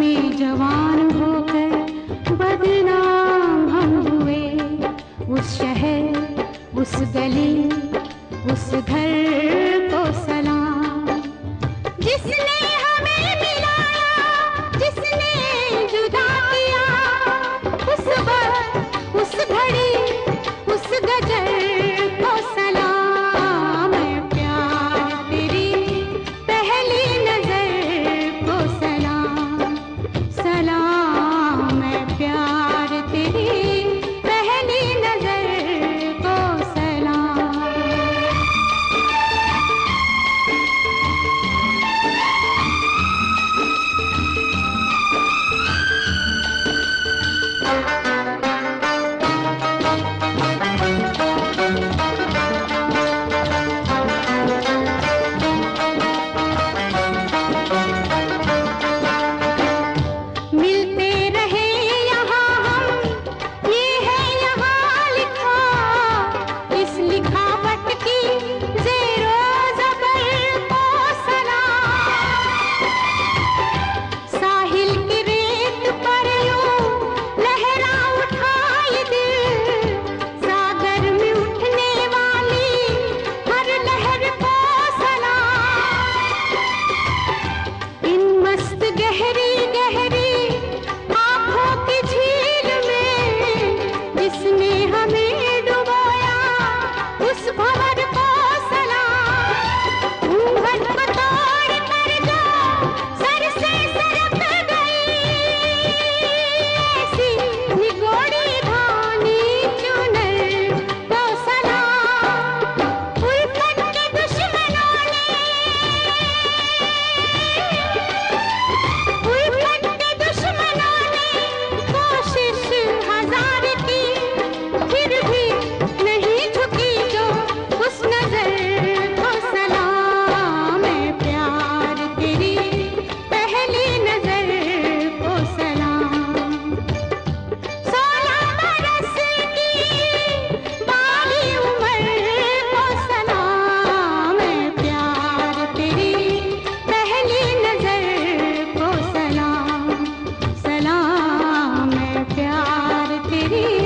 में जवान होकर बदनाम हम हुए। उस शहर, उस गली, उस घर को सलाम। जिसने हरी